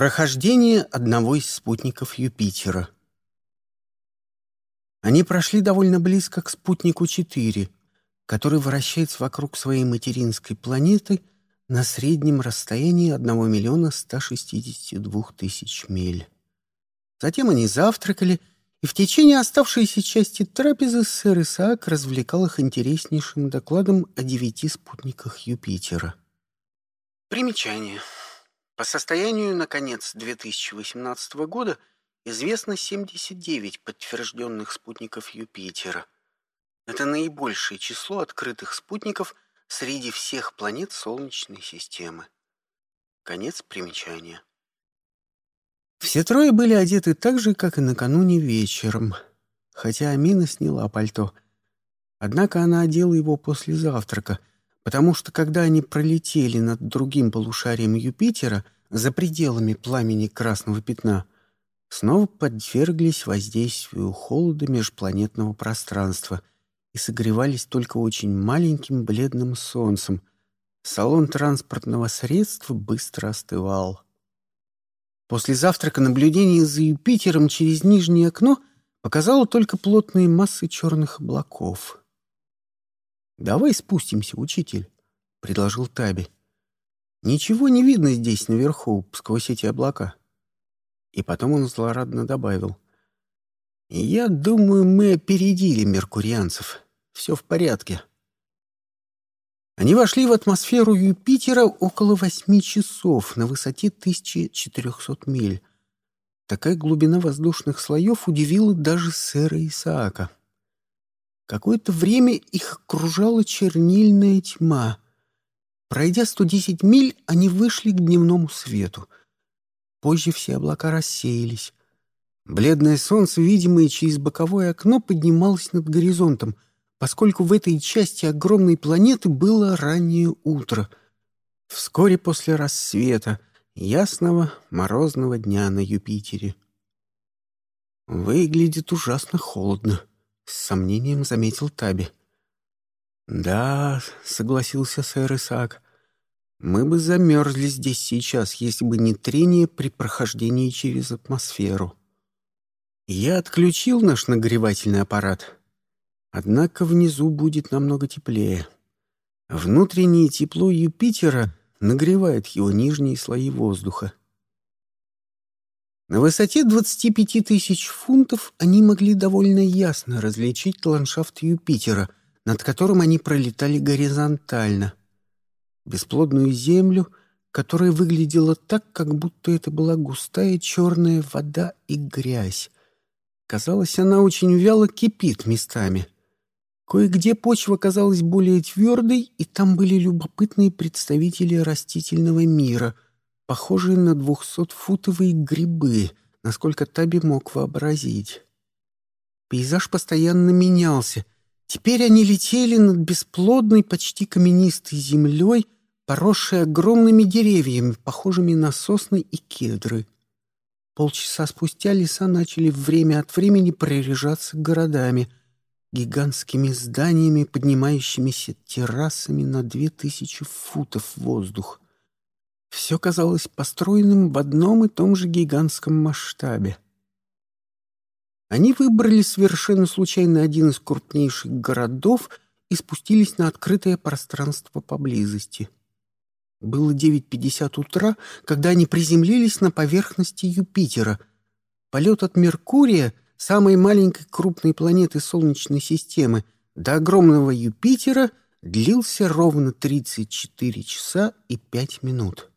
Прохождение одного из спутников Юпитера. Они прошли довольно близко к спутнику 4, который вращается вокруг своей материнской планеты на среднем расстоянии 1 миллиона 162 тысяч миль. Затем они завтракали, и в течение оставшейся части трапезы сэр Исаак развлекал их интереснейшим докладом о девяти спутниках Юпитера. Примечание. По состоянию на конец 2018 года известно 79 подтвержденных спутников Юпитера. Это наибольшее число открытых спутников среди всех планет Солнечной системы. Конец примечания. Все трое были одеты так же, как и накануне вечером, хотя Амина сняла пальто. Однако она одела его после завтрака — потому что когда они пролетели над другим полушарием Юпитера, за пределами пламени красного пятна, снова подверглись воздействию холода межпланетного пространства и согревались только очень маленьким бледным солнцем. Салон транспортного средства быстро остывал. После завтрака наблюдение за Юпитером через нижнее окно показало только плотные массы черных облаков — «Давай спустимся, учитель», — предложил Таби. «Ничего не видно здесь наверху, сквозь эти облака». И потом он злорадно добавил. «Я думаю, мы опередили меркурианцев. Все в порядке». Они вошли в атмосферу Юпитера около восьми часов на высоте 1400 миль. Такая глубина воздушных слоев удивила даже сэра Исаака. Какое-то время их окружала чернильная тьма. Пройдя 110 миль, они вышли к дневному свету. Позже все облака рассеялись. Бледное солнце, видимое через боковое окно, поднималось над горизонтом, поскольку в этой части огромной планеты было раннее утро. Вскоре после рассвета, ясного морозного дня на Юпитере. Выглядит ужасно холодно. С сомнением заметил Таби. «Да», — согласился сэр Исаак, — «мы бы замерзли здесь сейчас, если бы не трение при прохождении через атмосферу». Я отключил наш нагревательный аппарат. Однако внизу будет намного теплее. Внутреннее тепло Юпитера нагревает его нижние слои воздуха. На высоте 25 тысяч фунтов они могли довольно ясно различить ландшафт Юпитера, над которым они пролетали горизонтально. Бесплодную землю, которая выглядела так, как будто это была густая черная вода и грязь. Казалось, она очень вяло кипит местами. Кое-где почва казалась более твердой, и там были любопытные представители растительного мира — похожие на двухсотфутовые грибы, насколько Таби мог вообразить. Пейзаж постоянно менялся. Теперь они летели над бесплодной, почти каменистой землей, поросшей огромными деревьями, похожими на сосны и кедры. Полчаса спустя леса начали время от времени прорежаться городами, гигантскими зданиями, поднимающимися террасами на две тысячи футов воздух. Все казалось построенным в одном и том же гигантском масштабе. Они выбрали совершенно случайно один из крупнейших городов и спустились на открытое пространство поблизости. Было 9.50 утра, когда они приземлились на поверхности Юпитера. Полет от Меркурия, самой маленькой крупной планеты Солнечной системы, до огромного Юпитера длился ровно 34 часа и 5 минут.